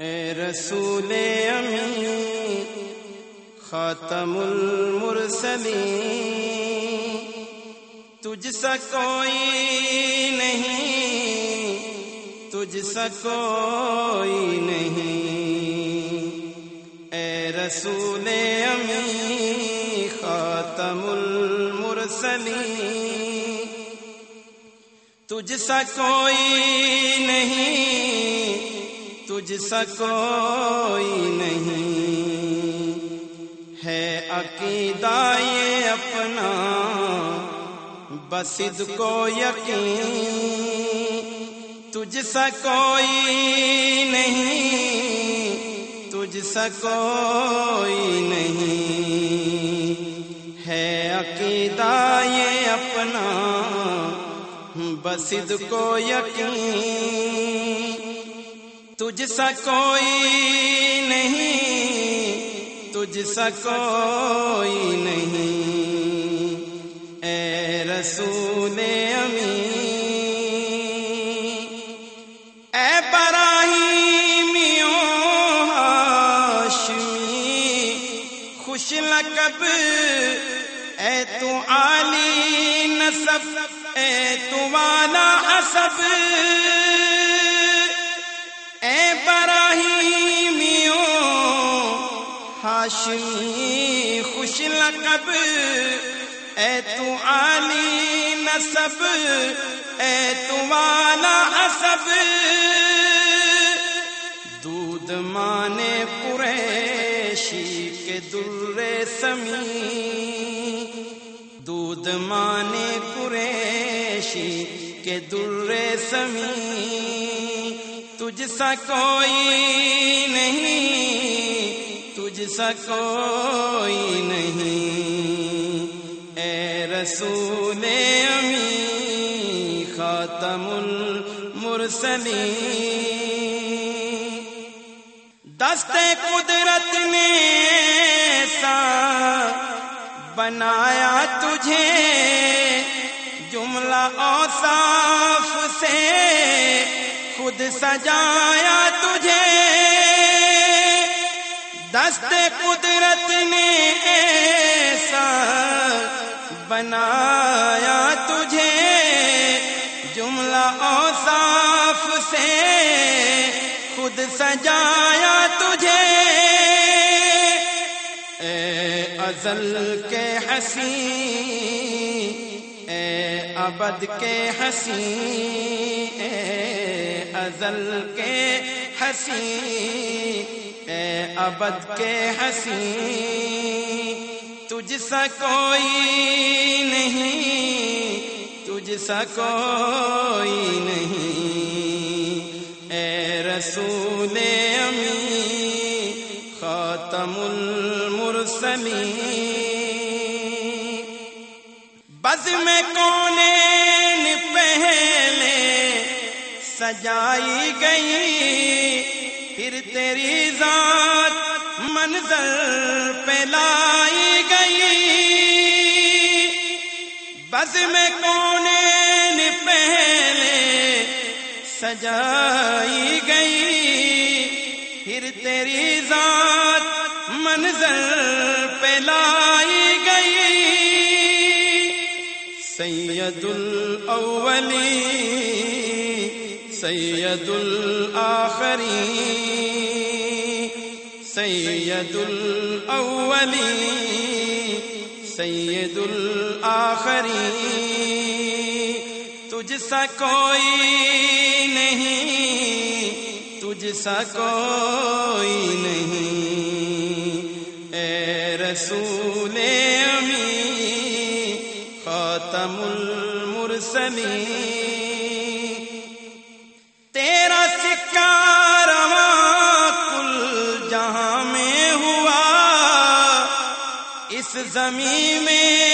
اے رسول امی خاتم المرسلین، تجھ سا کوئی نہیں، تجھ سا کوئی نہیں۔ اے رسول امی خاتم المرسلین، تجھ سا کوئی نہیں۔ تجھ سا کوئی نہیں ہے عقیدہ یہ اپنا بسد کو یقین، تجھ سا کوئی نہیں، تجھ سا کوئی نہیں ہے عقیدہ یہ اپنا بسد کو یقین تجھ سا کوئی نہیں تجھ سا کوئی نہیں۔ اے رسول امی اے براہیمیوں، ہاشمی، خوش لقب، اے تو عالی نصب، اے تو والا حسب اے براہیمیوں، ہاشمی خوش لقب، اے تو عالی نصب، اے تو والا دودھ مانے قریشی کے در سمی۔ دودھ مانے قریشی کے در سمی۔ تجھ سا کوئی نہیں تجھ سا کوئی نہیں۔ اے رسول امی، خاتم المرسلین۔ دست قدرت نے سا بنایا تجھے، جملہ اوصاف سے۔ خود سجایا تجھے۔ دست قدرت نے ایسا بنایا تجھے۔ جملہ اوصاف سے خود سجایا تجھے۔ اے ازل کے ہنسی اے ابد کے ہنسی اے ازل کے ہنسی اے ابد کے ہنسی تجھ سا کوئی نہیں، تجھ سا کوئی نہیں۔ اے رسول امی خاتم المرسلین۔ بز میں کونے پہلے سجائی گئی، پھر تیری ذات منظر پہ لائی گئی۔ بز میں کونے پہلے سجائی گئی، پھر تیری ذات منظر پہ لائی سید الاولی، سید الاخری، سید الاولی، سید الاخری۔ تجھ سا کوئی نہیں، تجھ سا کوئی نہیں۔ اے رسول امی خاتم المرسلین۔ تیرا سکہ رواں کل جہاں میں ہوا۔ اس زمین میں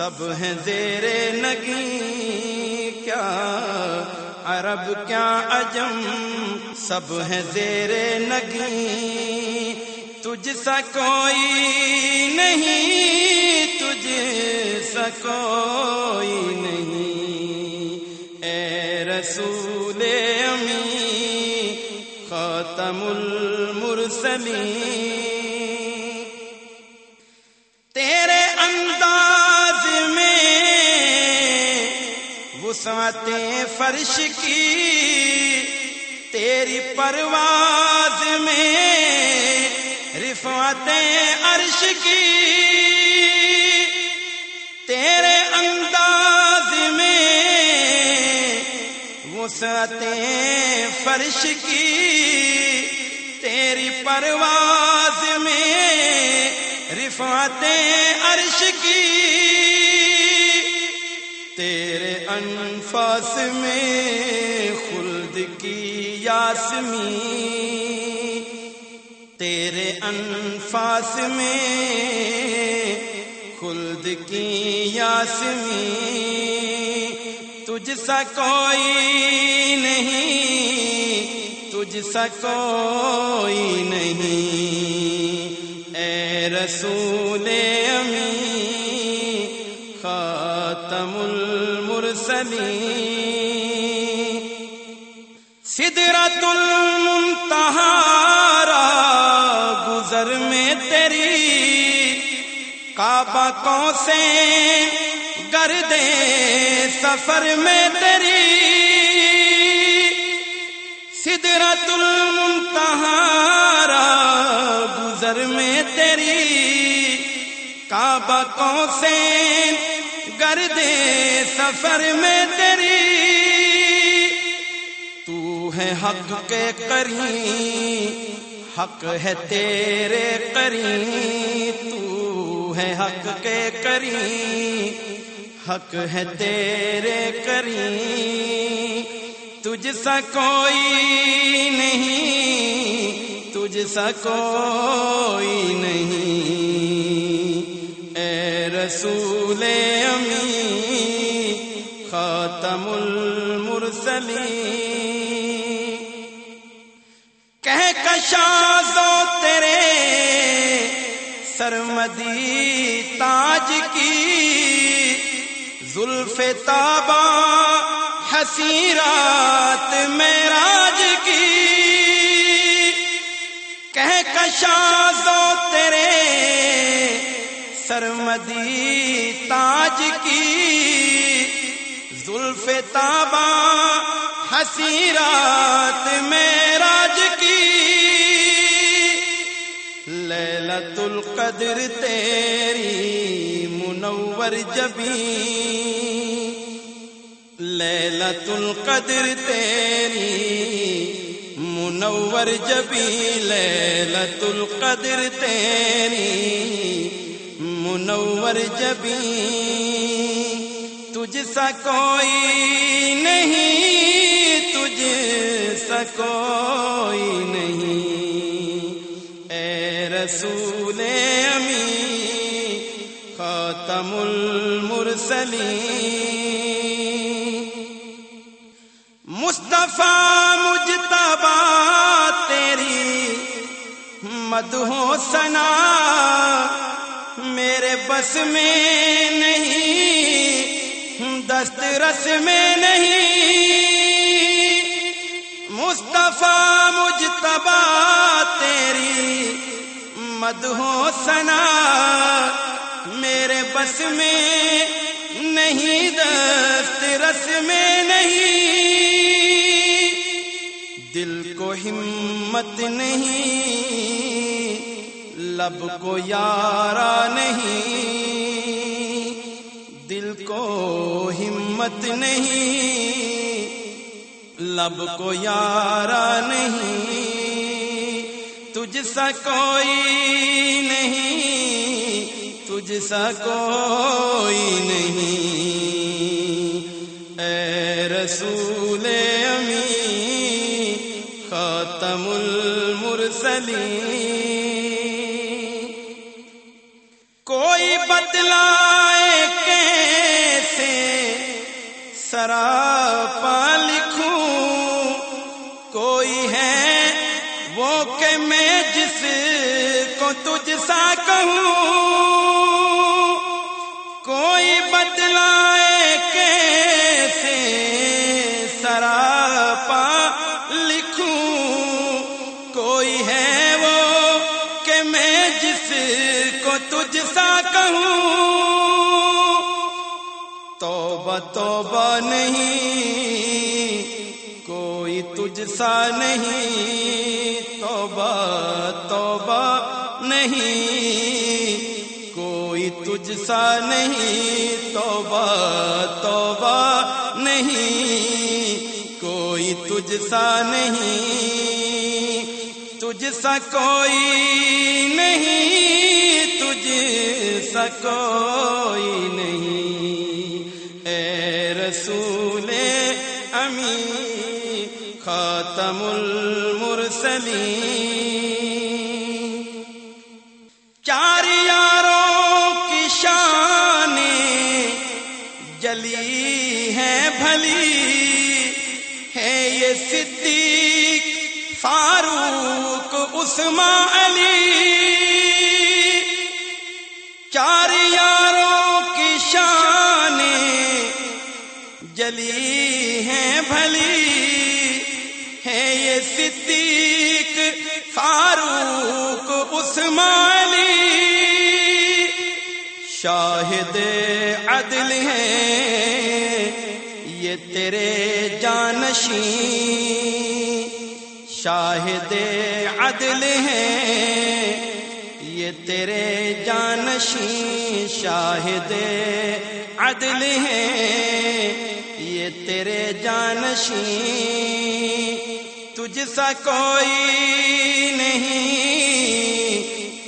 سب ہیں زیر نگی، کیا عرب، کیا عجم؟ سب ہیں زیر نگی، تجھ سا کوئی نہیں، تجھ سا کوئی نہیں۔ اے رسول امی، خاتم المرسلین۔ وسعتیں فرش کی، تیری پرواز میں رفعتیں عرش کی۔ تیرے انداز میں وسعتیں فرش کی، تیری پرواز میں رفعتیں عرش کی۔ تیرے انفاس میں خلد کی یاسمی تیرے انفاس میں خلد کی یاسمی تجھ سا کوئی نہیں، تجھ سا کوئی نہیں۔ اے رسول امی خاتم المرسلین سدرت المنتہارا گزر میں تیری۔ کعبہ کو سے گردے سفر میں تیری۔ سدرت المنتہارا گزر میں تیری۔ کعبہ کو سے دے سفر میں تیری۔ تو ہے حق کے کری حق ہے تیرے کری تو ہے حق کے کری حق ہے تیرے کری تجھ سا کوئی نہیں، تجھ سا کوئی نہیں۔ رسول امی خاتم المرسلی کہہ کشازو تیرے، سرمدی تاج کی۔ زلف تابا، حسیرات میراج کی۔ کہہ کشازو تیرے سرمدی تاج کی زلف تابا ہسی رات میں راج کی للت القدر تیری منور جبی للت القدر تیری منور جبی للت القدر تیری منور جبی، تجھ سا کوئی نہیں، تجھ سا کوئی نہیں۔ اے رسول امی خاتم المرسلی مصطفیٰ مجتبہ تیری مدہو سنا بس میں نہیں، دست رس میں نہیں۔ مصطفیٰ مجتبا تیری مدہو سنا میرے بس میں نہیں، دست رس میں نہیں۔ دل کو ہمت نہیں لب کو یارا نہیں، دل کو ہمت نہیں، لب کو یارا نہیں، تجھ سا کوئی نہیں، تجھ سا کوئی نہیں۔ اے رسول امی، خاتم المرسلین تجھ سا کہوں، کوئی بتلائے کیسے سراپا لکھوں؟ کوئی ہے وہ کہ میں جس کو تجھ سا کہوں؟ توبہ توبہ نہیں، کوئی تجھ سا نہیں۔ توبہ توبہ نہیں۔ کوئی تجھ سا نہیں، توبہ توبہ نہیں۔ کوئی تجھ سا نہیں، تجھ سا کوئی نہیں، تجھ سا کوئی نہیں۔ اے رسول امی، خاتم المرسلین۔ فاروق علی۔ چار یاروں کی شان جلی ہے بھلی۔ ہے یہ صدیق، فاروق عثمان علی شاہد عدل ہیں یہ تیرے جانشین۔ شاہد عدل ہیں یہ تیرے جانشین شاہد عدل ہیں یہ تیرے جانشین تجھ سا کوئی نہیں۔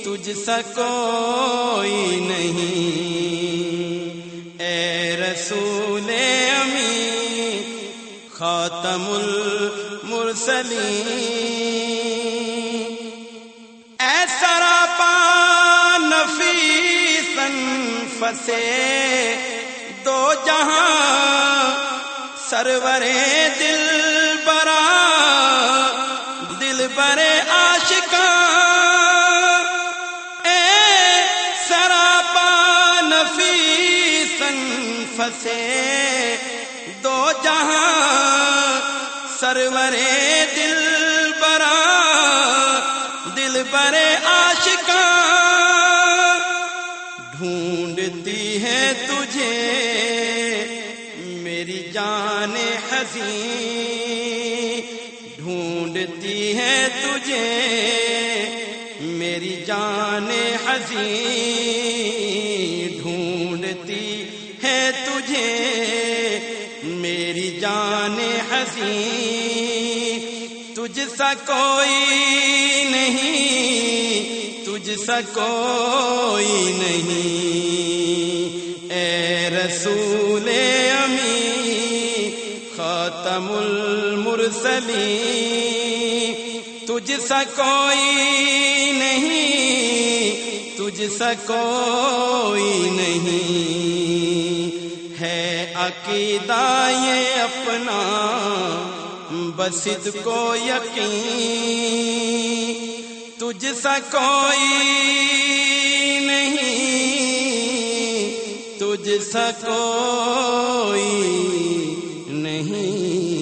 تجھ سا کوئی نہیں۔ اے رسول امی خاتم المرسلین۔ اے سراپا نفیسن فسے دو جہاں سرورے دل برا دل برے آشکان اے سراپا نفیسن فسے دو جہاں سرورے دل برا، دل برے آشکان ڈھونڈتی ہے تجھے میری جان حسین۔ ڈھونڈتی ہے تجھے میری جان حسین۔ ڈھونڈتی ہے تجھے میری جان حسین۔ سا کوئی نہیں، تجھ سا کوئی نہیں۔ اے رسول امی خاتم المرسلین، تجھ سا کوئی نہیں، تجھ سا کوئی نہیں۔ ہے عقیدہ یہ اپنا بسد کو یقین تجھ سا کوئی نہیں تجھ سا کوئی نہیں۔